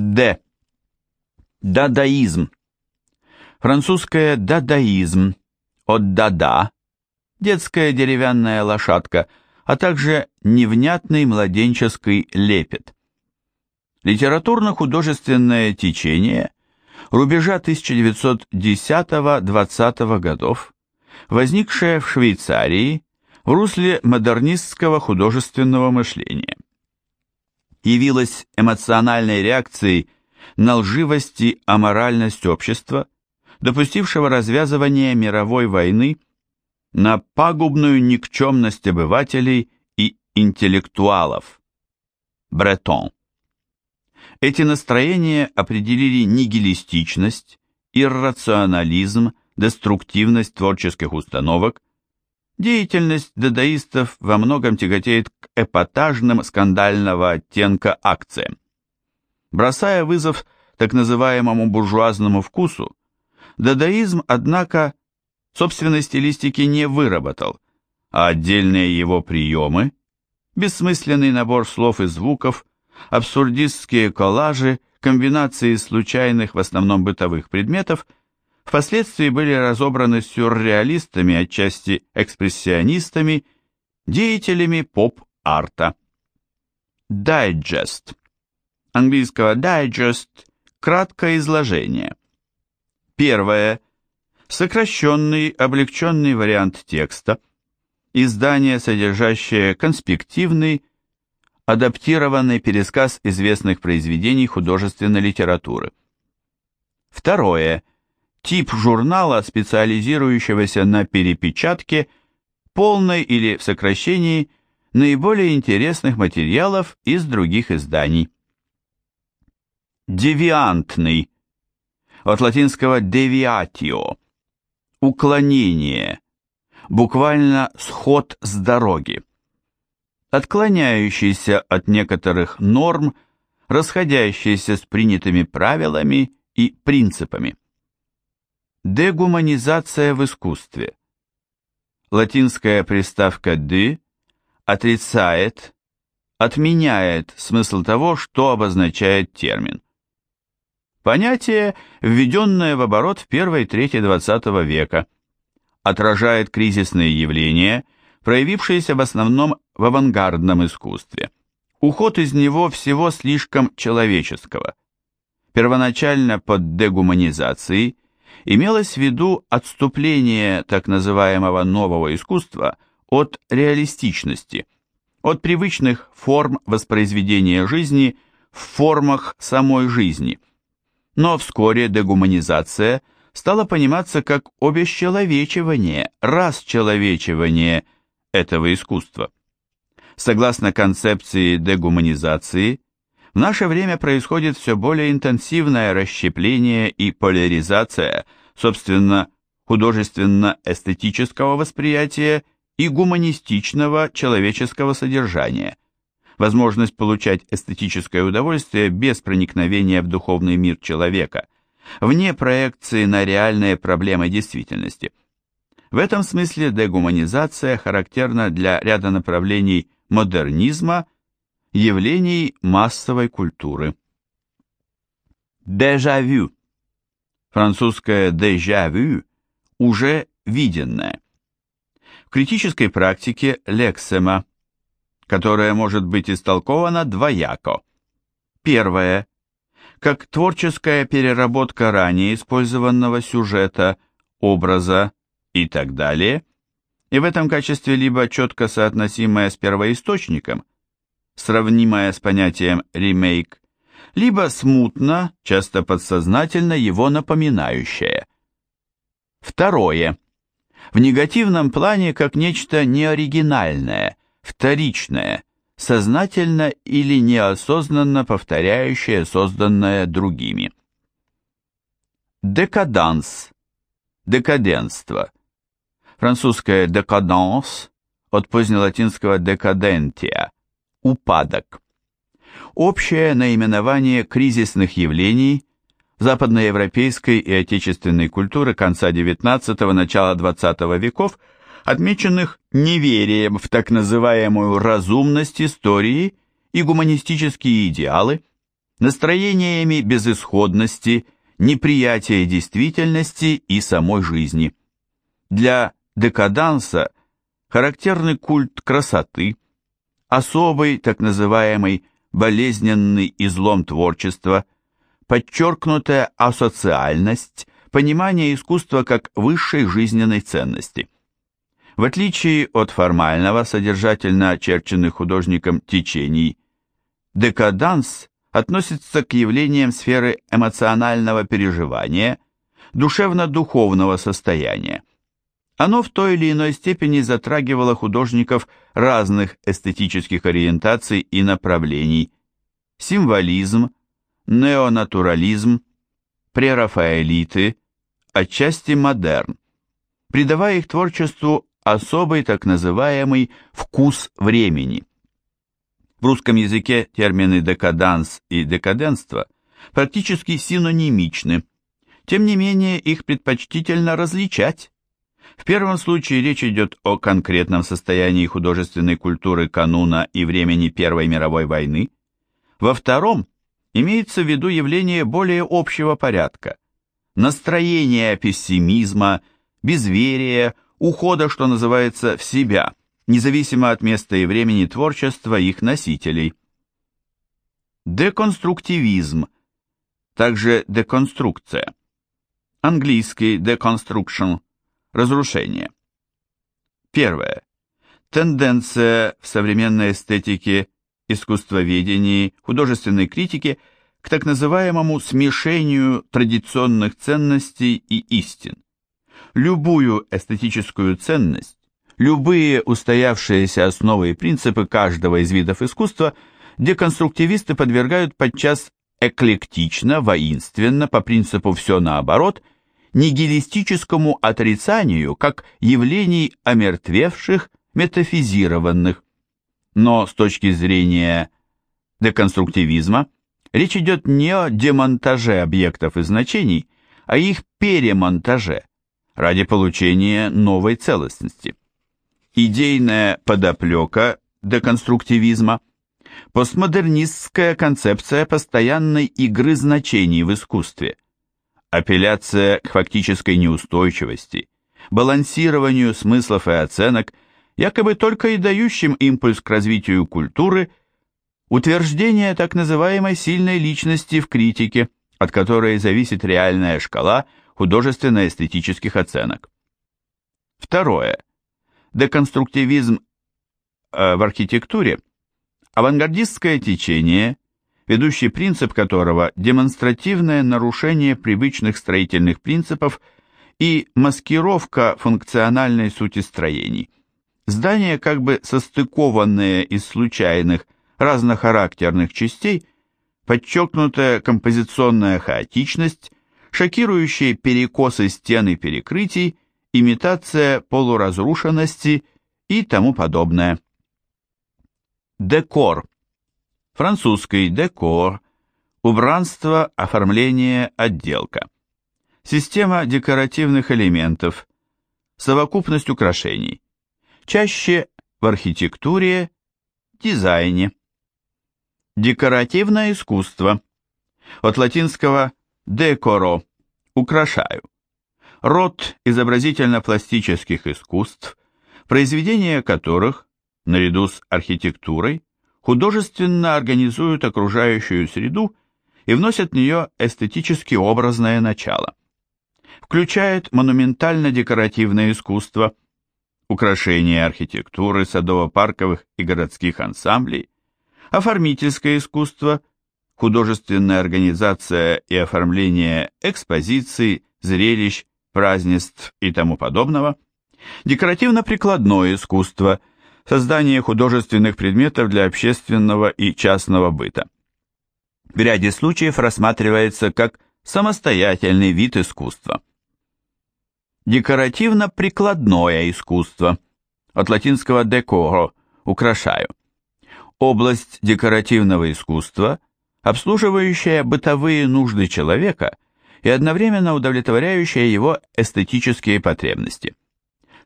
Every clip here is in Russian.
Д. Дадаизм. Французское дадаизм от дада, детская деревянная лошадка, а также невнятный младенческий лепет. Литературно-художественное течение рубежа 1910-20 годов, возникшее в Швейцарии в русле модернистского художественного мышления. Явилось эмоциональной реакцией на лживость и аморальность общества, допустившего развязывание мировой войны, на пагубную никчемность обывателей и интеллектуалов. Бретон. Эти настроения определили нигилистичность, иррационализм, деструктивность творческих установок, деятельность дадаистов во многом тяготеет к эпатажным скандального оттенка акциям. Бросая вызов так называемому буржуазному вкусу, дадаизм, однако, собственной стилистики не выработал, а отдельные его приемы, бессмысленный набор слов и звуков, абсурдистские коллажи, комбинации случайных, в основном бытовых предметов, впоследствии были разобраны сюрреалистами, отчасти экспрессионистами, деятелями поп-арта. Дайджест. Английского digest – краткое изложение. Первое. Сокращенный, облегченный вариант текста. Издание, содержащее конспективный, адаптированный пересказ известных произведений художественной литературы. Второе. Тип журнала, специализирующегося на перепечатке, полной или в сокращении, наиболее интересных материалов из других изданий. Девиантный. От латинского deviatio. Уклонение. Буквально сход с дороги отклоняющийся от некоторых норм, расходящийся с принятыми правилами и принципами. Дегуманизация в искусстве. Латинская приставка «de» отрицает, отменяет смысл того, что обозначает термин. Понятие, введенное в оборот в первой трети XX века, отражает кризисные явления – проявившиеся в основном в авангардном искусстве. Уход из него всего слишком человеческого. Первоначально под дегуманизацией имелось в виду отступление так называемого нового искусства от реалистичности, от привычных форм воспроизведения жизни в формах самой жизни. Но вскоре дегуманизация стала пониматься как обесчеловечивание, расчеловечивание – этого искусства. Согласно концепции дегуманизации, в наше время происходит все более интенсивное расщепление и поляризация, собственно, художественно-эстетического восприятия и гуманистичного человеческого содержания. Возможность получать эстетическое удовольствие без проникновения в духовный мир человека, вне проекции на реальные проблемы действительности – в этом смысле дегуманизация характерна для ряда направлений модернизма, явлений массовой культуры. Дежавю. Французское дежавю – уже виденное. В критической практике лексема, которая может быть истолкована двояко. Первое. Как творческая переработка ранее использованного сюжета, образа, и так далее, и в этом качестве либо четко соотносимое с первоисточником, сравнимое с понятием ремейк, либо смутно, часто подсознательно его напоминающее. Второе. В негативном плане как нечто неоригинальное, вторичное, сознательно или неосознанно повторяющее созданное другими. Декаданс, декаденство – французское «décadence» от позднелатинского «decadentia» – упадок. Общее наименование кризисных явлений западноевропейской и отечественной культуры конца XIX – начала XX веков, отмеченных неверием в так называемую разумность истории и гуманистические идеалы, настроениями безысходности, неприятия действительности и самой жизни. Для декаданса характерный культ красоты, особый так называемый болезненный излом творчества, подчеркнутая асоциальность, понимание искусства как высшей жизненной ценности. В отличие от формального, содержательно очерченных художником течений, декаданс относится к явлениям сферы эмоционального переживания, душевно-духовного состояния. Оно в той или иной степени затрагивало художников разных эстетических ориентаций и направлений. Символизм, неонатурализм, прерафаэлиты, отчасти модерн, придавая их творчеству особый так называемый «вкус времени». В русском языке термины «декаданс» и «декаденство» практически синонимичны, тем не менее их предпочтительно различать, в первом случае речь идет о конкретном состоянии художественной культуры кануна и времени Первой мировой войны. Во втором имеется в виду явление более общего порядка, настроение пессимизма, безверия, ухода, что называется, в себя, независимо от места и времени творчества их носителей. Деконструктивизм, также деконструкция. Английский deconstruction Разрушение. Первое. Тенденция в современной эстетике, искусствоведении, художественной критике к так называемому смешению традиционных ценностей и истин. Любую эстетическую ценность, любые устоявшиеся основы и принципы каждого из видов искусства деконструктивисты подвергают подчас эклектично, воинственно, по принципу «все наоборот» нигилистическому отрицанию как явлений омертвевших, метафизированных. Но с точки зрения деконструктивизма речь идет не о демонтаже объектов и значений, а их перемонтаже ради получения новой целостности. Идейная подоплека деконструктивизма – постмодернистская концепция постоянной игры значений в искусстве – апелляция к фактической неустойчивости, балансированию смыслов и оценок, якобы только и дающим импульс к развитию культуры, утверждение так называемой сильной личности в критике, от которой зависит реальная шкала художественно-эстетических оценок. Второе. Деконструктивизм э, в архитектуре – авангардистское течение, ведущий принцип которого – демонстративное нарушение привычных строительных принципов и маскировка функциональной сути строений. Здания, как бы состыкованные из случайных, разнохарактерных частей, подчеркнутая композиционная хаотичность, шокирующие перекосы стен и перекрытий, имитация полуразрушенности и тому подобное. Декор французский декор, убранство, оформление, отделка. Система декоративных элементов, совокупность украшений. Чаще в архитектуре, дизайне. Декоративное искусство. От латинского «декоро» – «украшаю». Род изобразительно-пластических искусств, произведения которых, наряду с архитектурой, художественно организуют окружающую среду и вносят в нее эстетически образное начало. Включает монументально-декоративное искусство, украшение архитектуры садово-парковых и городских ансамблей, оформительское искусство, художественная организация и оформление экспозиций, зрелищ, празднеств и тому подобного, декоративно-прикладное искусство – создание художественных предметов для общественного и частного быта. В ряде случаев рассматривается как самостоятельный вид искусства. Декоративно-прикладное искусство, от латинского «decoro» – «украшаю». Область декоративного искусства, обслуживающая бытовые нужды человека и одновременно удовлетворяющая его эстетические потребности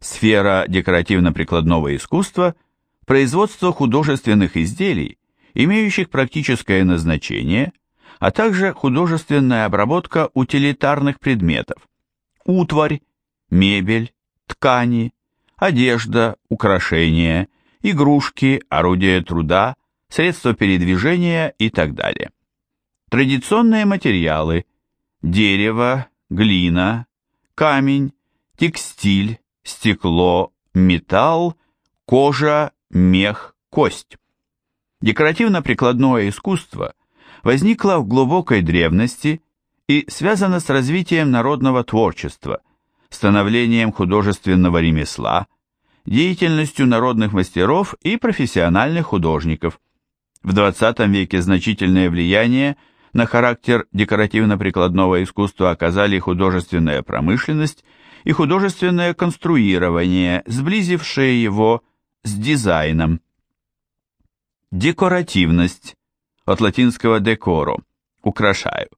сфера декоративно-прикладного искусства – производство художественных изделий, имеющих практическое назначение, а также художественная обработка утилитарных предметов, утварь, мебель, ткани, одежда, украшения, игрушки, орудия труда, средства передвижения и так далее. Традиционные материалы – дерево, глина, камень, текстиль, стекло, металл, кожа, мех, кость. Декоративно-прикладное искусство возникло в глубокой древности и связано с развитием народного творчества, становлением художественного ремесла, деятельностью народных мастеров и профессиональных художников. В XX веке значительное влияние на характер декоративно-прикладного искусства оказали художественная промышленность и художественное конструирование, сблизившее его с дизайном. Декоративность, от латинского «decorum» – «украшаю».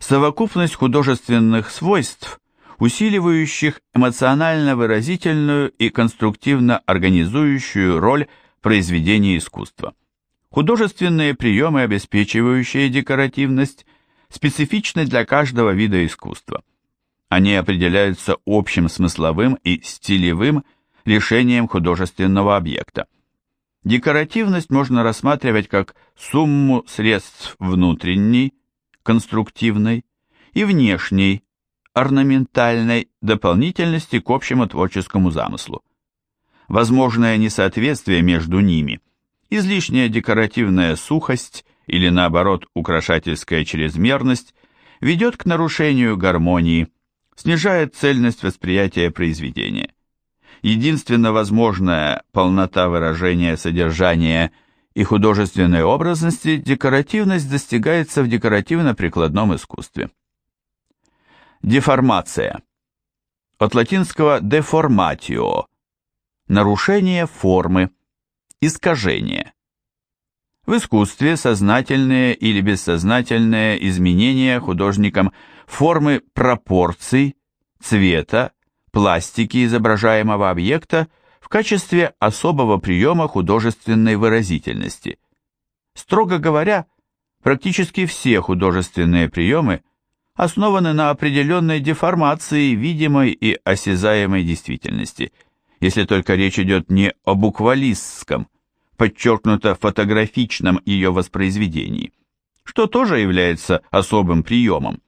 Совокупность художественных свойств, усиливающих эмоционально-выразительную и конструктивно организующую роль произведения искусства. Художественные приемы, обеспечивающие декоративность, специфичны для каждого вида искусства. Они определяются общим смысловым и стилевым решением художественного объекта. Декоративность можно рассматривать как сумму средств внутренней, конструктивной и внешней, орнаментальной дополнительности к общему творческому замыслу. Возможное несоответствие между ними, излишняя декоративная сухость или наоборот украшательская чрезмерность ведет к нарушению гармонии, снижает цельность восприятия произведения. Единственно возможная полнота выражения содержания и художественной образности декоративность достигается в декоративно-прикладном искусстве. Деформация. От латинского deformatio – нарушение формы, искажение. В искусстве сознательные или бессознательные изменения художником формы пропорций, цвета, пластики изображаемого объекта в качестве особого приема художественной выразительности. Строго говоря, практически все художественные приемы основаны на определенной деформации видимой и осязаемой действительности, если только речь идет не о буквалистском, подчеркнуто фотографичном ее воспроизведении, что тоже является особым приемом.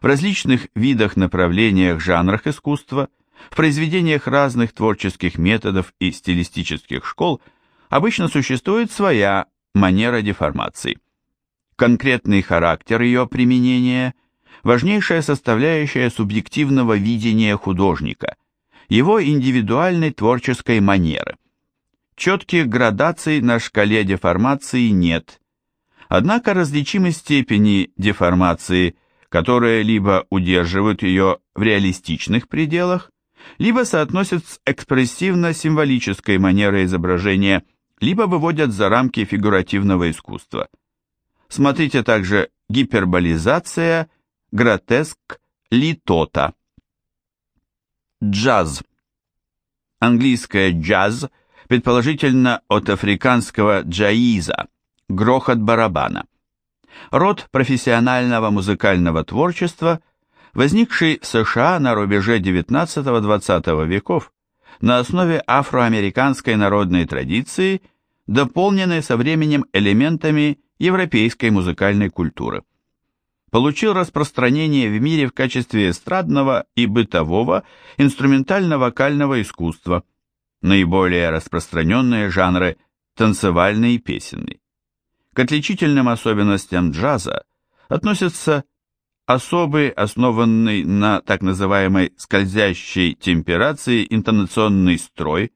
В различных видах, направлениях, жанрах искусства, в произведениях разных творческих методов и стилистических школ обычно существует своя манера деформации. Конкретный характер ее применения – важнейшая составляющая субъективного видения художника, его индивидуальной творческой манеры. Четких градаций на шкале деформации нет, однако различимы степени деформации которые либо удерживают ее в реалистичных пределах, либо соотносят с экспрессивно-символической манерой изображения, либо выводят за рамки фигуративного искусства. Смотрите также гиперболизация, гротеск, литота. Джаз. Английское джаз, предположительно от африканского джаиза, грохот барабана род профессионального музыкального творчества, возникший в США на рубеже XIX-XX веков на основе афроамериканской народной традиции, дополненной со временем элементами европейской музыкальной культуры. Получил распространение в мире в качестве эстрадного и бытового инструментально-вокального искусства, наиболее распространенные жанры танцевальный и песенный. К отличительным особенностям джаза относятся особый, основанный на так называемой скользящей темперации интонационный строй,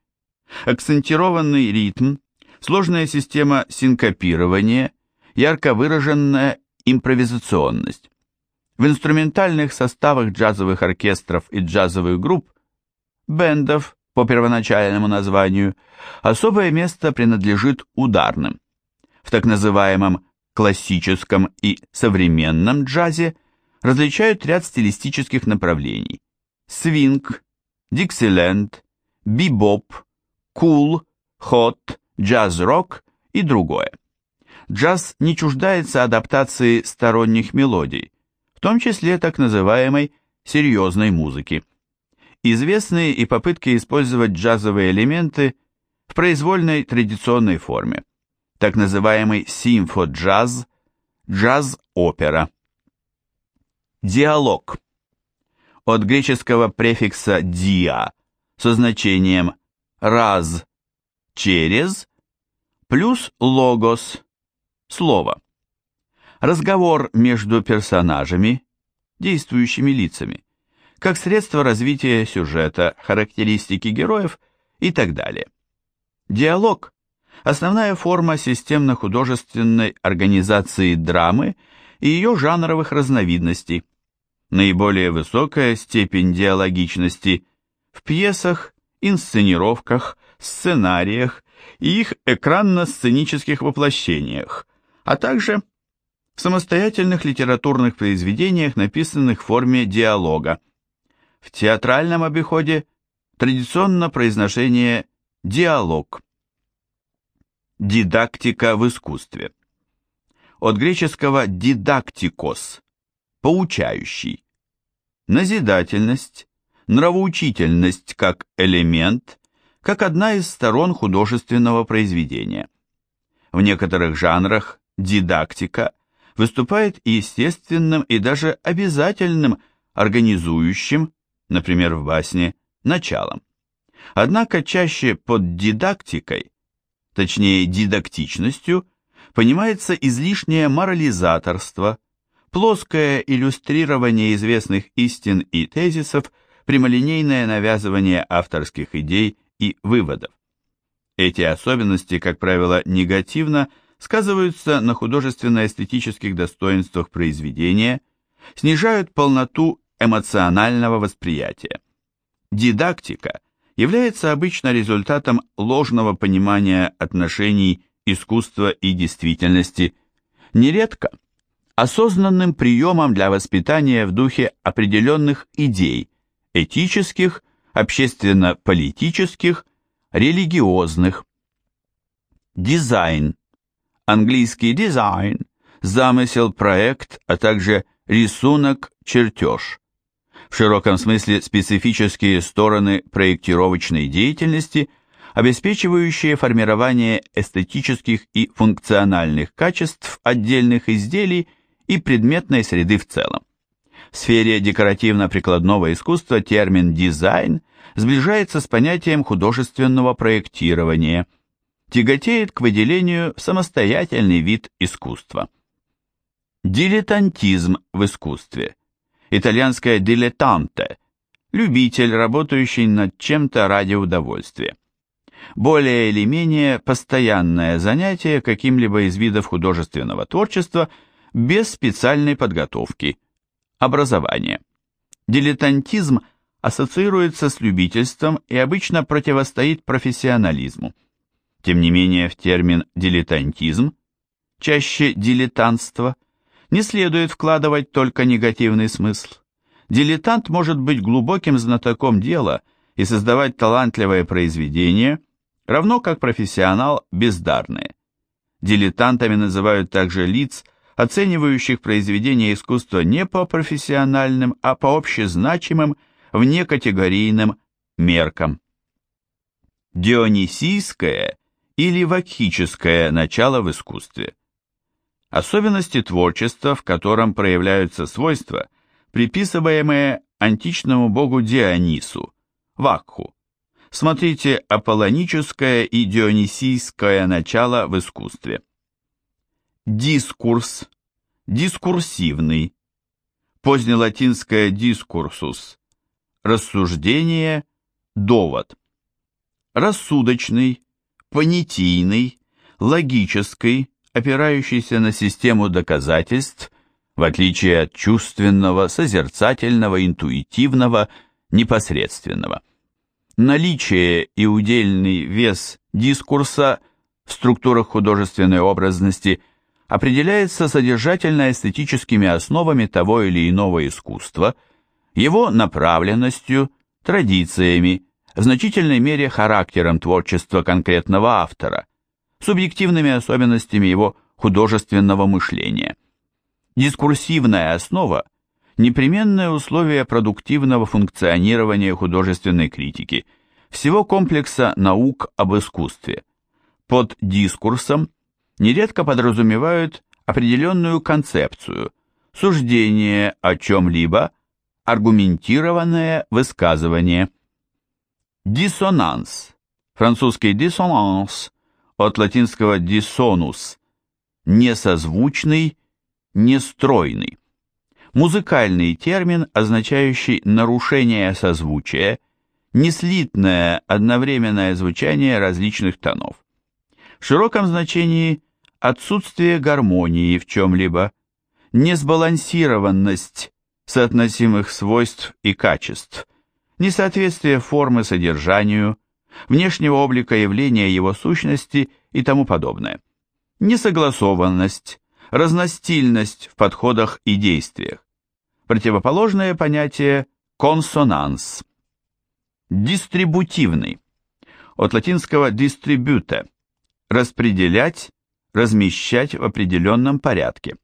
акцентированный ритм, сложная система синкопирования, ярко выраженная импровизационность. В инструментальных составах джазовых оркестров и джазовых групп, бендов по первоначальному названию, особое место принадлежит ударным. В так называемом классическом и современном джазе различают ряд стилистических направлений. Свинг, диксиленд, бибоп, кул, хот, джаз-рок и другое. джаз не чуждается адаптации сторонних мелодий, в том числе так называемой серьезной музыки. Известны и попытки использовать джазовые элементы в произвольной традиционной форме, так называемый симфо-джаз, джаз-опера. Диалог. От греческого префикса «dia» со значением «раз», «через» плюс «логос» – слово. Разговор между персонажами, действующими лицами, как средство развития сюжета, характеристики героев и так далее. Диалог – основная форма системно-художественной организации драмы и ее жанровых разновидностей. Наиболее высокая степень диалогичности в пьесах, инсценировках, сценариях и их экранно-сценических воплощениях, а также в самостоятельных литературных произведениях, написанных в форме диалога. В театральном обиходе традиционно произношение «диалог». Дидактика в искусстве. От греческого «дидактикос» – «поучающий». Назидательность, нравоучительность как элемент, как одна из сторон художественного произведения. В некоторых жанрах дидактика выступает естественным и даже обязательным организующим, например, в басне, началом. Однако чаще под дидактикой, точнее дидактичностью, понимается излишнее морализаторство, плоское иллюстрирование известных истин и тезисов, прямолинейное навязывание авторских идей и выводов. Эти особенности, как правило, негативно сказываются на художественно-эстетических достоинствах произведения, снижают полноту эмоционального восприятия. Дидактика является обычно результатом ложного понимания отношений искусства и действительности, нередко осознанным приемом для воспитания в духе определенных идей, этических, общественно-политических, религиозных. Дизайн. Английский дизайн, замысел, проект, а также рисунок, чертеж. В широком смысле специфические стороны проектировочной деятельности, обеспечивающие формирование эстетических и функциональных качеств отдельных изделий и предметной среды в целом. В сфере декоративно-прикладного искусства термин «дизайн» сближается с понятием художественного проектирования, тяготеет к выделению в самостоятельный вид искусства. Дилетантизм в искусстве. Итальянское «дилетанте» – любитель, работающий над чем-то ради удовольствия. Более или менее постоянное занятие каким-либо из видов художественного творчества без специальной подготовки – Образование. Дилетантизм ассоциируется с любительством и обычно противостоит профессионализму. Тем не менее, в термин «дилетантизм», чаще «дилетантство», не следует вкладывать только негативный смысл. Дилетант может быть глубоким знатоком дела и создавать талантливое произведение, равно как профессионал бездарные. Дилетантами называют также лиц, оценивающих произведения искусства не по профессиональным, а по общезначимым, внекатегорийным меркам. Дионисийское или вакхическое начало в искусстве. Особенности творчества, в котором проявляются свойства, приписываемые античному богу Дионису, Вакху. Смотрите Аполлоническое и Дионисийское начало в искусстве. Дискурс, дискурсивный, позднелатинское дискурсус, рассуждение, довод. Рассудочный, понятийный, логический, опирающийся на систему доказательств, в отличие от чувственного, созерцательного, интуитивного, непосредственного. Наличие и удельный вес дискурса в структурах художественной образности – определяется содержательно-эстетическими основами того или иного искусства, его направленностью, традициями, в значительной мере характером творчества конкретного автора, субъективными особенностями его художественного мышления. Дискурсивная основа – непременное условие продуктивного функционирования художественной критики, всего комплекса наук об искусстве. Под дискурсом нередко подразумевают определенную концепцию, суждение о чем-либо, аргументированное высказывание. Диссонанс, французский диссонанс, от латинского dissonus, несозвучный, нестройный. Музыкальный термин, означающий нарушение созвучия, неслитное одновременное звучание различных тонов. В широком значении отсутствие гармонии в чем-либо, несбалансированность соотносимых свойств и качеств, несоответствие формы содержанию, внешнего облика явления его сущности и тому подобное, несогласованность, разностильность в подходах и действиях. Противоположное понятие – консонанс. Дистрибутивный. От латинского distribute – распределять, размещать в определенном порядке.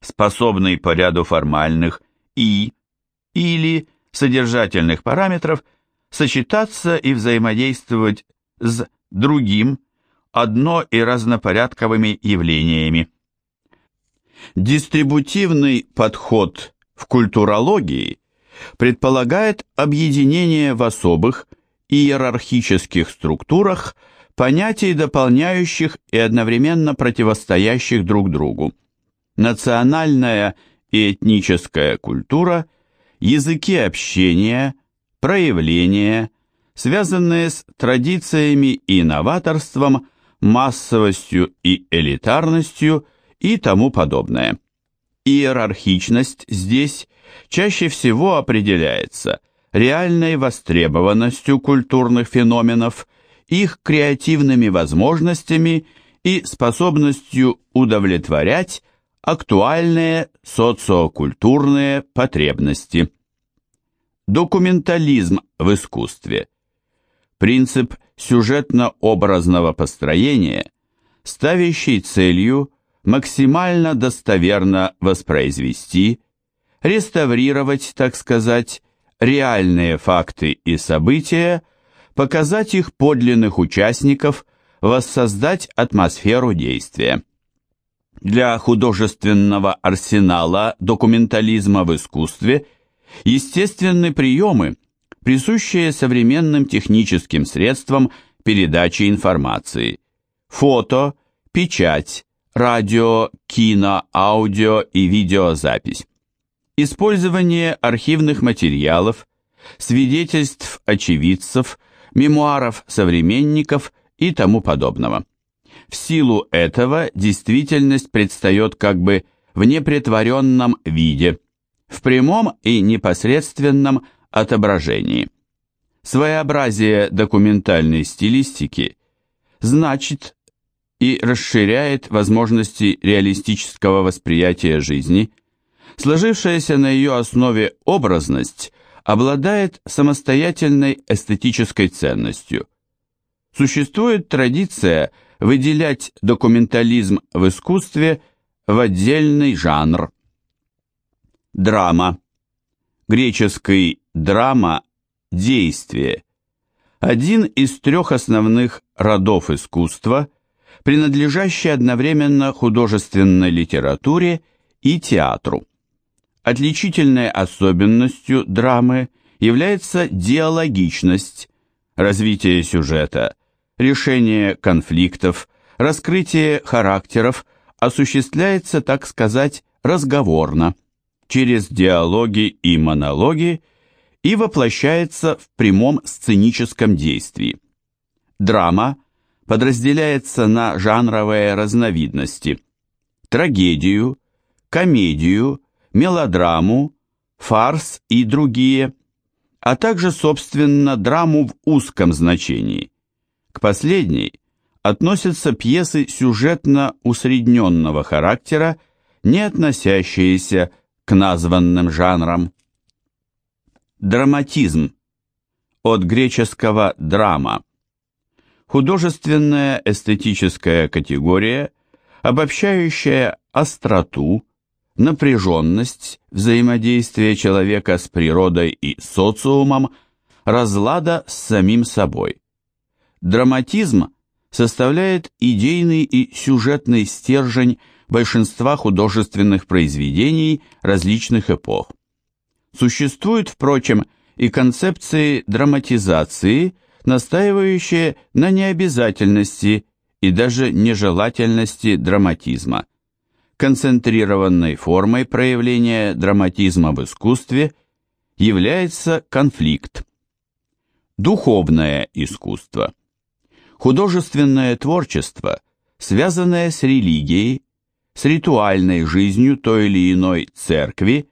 Способный по ряду формальных и или содержательных параметров сочетаться и взаимодействовать с другим одно- и разнопорядковыми явлениями. Дистрибутивный подход в культурологии предполагает объединение в особых иерархических структурах понятий, дополняющих и одновременно противостоящих друг другу. Национальная и этническая культура, языки общения, проявления, связанные с традициями и новаторством, массовостью и элитарностью и тому подобное. Иерархичность здесь чаще всего определяется реальной востребованностью культурных феноменов их креативными возможностями и способностью удовлетворять актуальные социокультурные потребности. Документализм в искусстве. Принцип сюжетно-образного построения, ставящий целью максимально достоверно воспроизвести, реставрировать, так сказать, реальные факты и события, показать их подлинных участников, воссоздать атмосферу действия. Для художественного арсенала документализма в искусстве естественны приемы, присущие современным техническим средствам передачи информации. Фото, печать, радио, кино, аудио и видеозапись. Использование архивных материалов, свидетельств очевидцев, мемуаров современников и тому подобного. В силу этого действительность предстает как бы в непретворенном виде, в прямом и непосредственном отображении. Своеобразие документальной стилистики значит и расширяет возможности реалистического восприятия жизни, сложившаяся на ее основе образность – обладает самостоятельной эстетической ценностью. Существует традиция выделять документализм в искусстве в отдельный жанр. Драма. Греческий драма – действие. Один из трех основных родов искусства, принадлежащий одновременно художественной литературе и театру. Отличительной особенностью драмы является диалогичность, развитие сюжета, решение конфликтов, раскрытие характеров осуществляется, так сказать, разговорно, через диалоги и монологи и воплощается в прямом сценическом действии. Драма подразделяется на жанровые разновидности – трагедию, комедию, мелодраму, фарс и другие, а также, собственно, драму в узком значении. К последней относятся пьесы сюжетно-усредненного характера, не относящиеся к названным жанрам. Драматизм. От греческого «драма». Художественная эстетическая категория – обобщающая остроту, напряженность взаимодействия человека с природой и социумом, разлада с самим собой. Драматизм составляет идейный и сюжетный стержень большинства художественных произведений различных эпох. Существуют, впрочем, и концепции драматизации, настаивающие на необязательности и даже нежелательности драматизма. Концентрированной формой проявления драматизма в искусстве является конфликт. Духовное искусство. Художественное творчество, связанное с религией, с ритуальной жизнью той или иной церкви,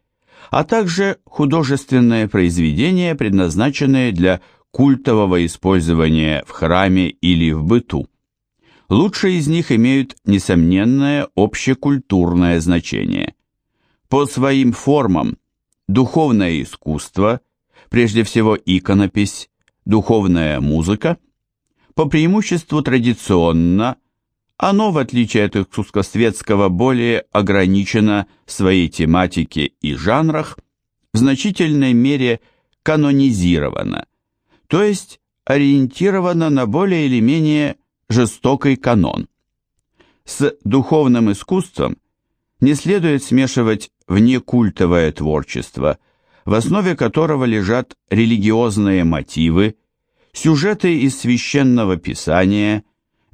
а также художественные произведения, предназначенные для культового использования в храме или в быту. Лучшие из них имеют несомненное общекультурное значение. По своим формам духовное искусство, прежде всего иконопись, духовная музыка, по преимуществу традиционно, оно, в отличие от искусствосветского, более ограничено в своей тематике и жанрах, в значительной мере канонизировано, то есть ориентировано на более или менее жестокий канон. С духовным искусством не следует смешивать внекультовое творчество, в основе которого лежат религиозные мотивы, сюжеты из священного писания,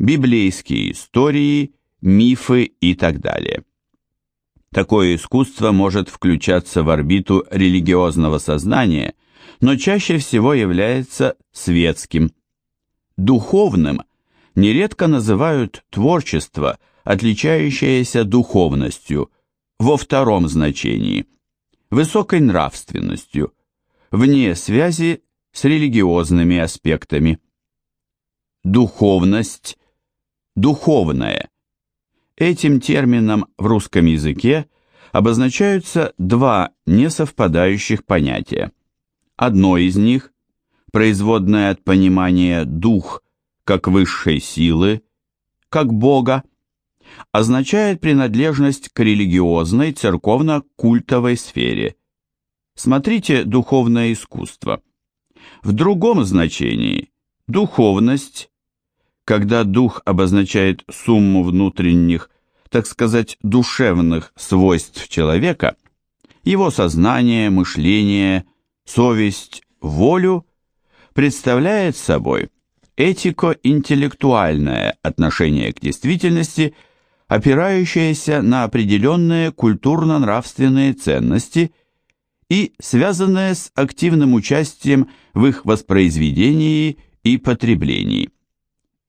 библейские истории, мифы и так далее. Такое искусство может включаться в орбиту религиозного сознания, но чаще всего является светским. Духовным нередко называют творчество, отличающееся духовностью, во втором значении, высокой нравственностью, вне связи с религиозными аспектами. Духовность, духовное. Этим термином в русском языке обозначаются два несовпадающих понятия. Одно из них, производное от понимания «дух» как высшей силы, как Бога, означает принадлежность к религиозной церковно-культовой сфере. Смотрите «Духовное искусство». В другом значении духовность, когда дух обозначает сумму внутренних, так сказать, душевных свойств человека, его сознание, мышление, совесть, волю, представляет собой этико-интеллектуальное отношение к действительности, опирающееся на определенные культурно-нравственные ценности и связанное с активным участием в их воспроизведении и потреблении.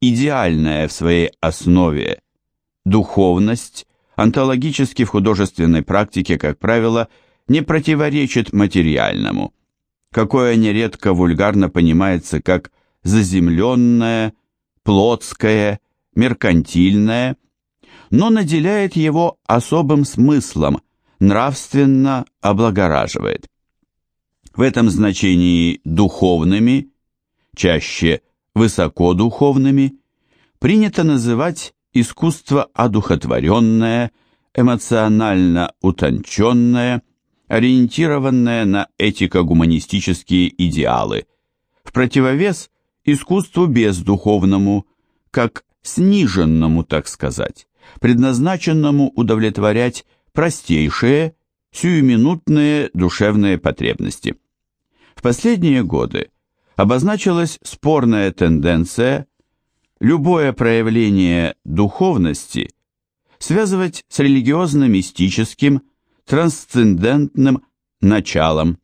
Идеальная в своей основе духовность онтологически в художественной практике, как правило, не противоречит материальному, какое нередко вульгарно понимается как заземленное, плотское, меркантильное, но наделяет его особым смыслом, нравственно облагораживает. В этом значении духовными, чаще высокодуховными, принято называть искусство одухотворенное, эмоционально утонченное, ориентированное на этико-гуманистические идеалы, в противовес искусству бездуховному, как сниженному, так сказать, предназначенному удовлетворять простейшие, сиюминутные душевные потребности. В последние годы обозначилась спорная тенденция любое проявление духовности связывать с религиозно-мистическим, трансцендентным началом,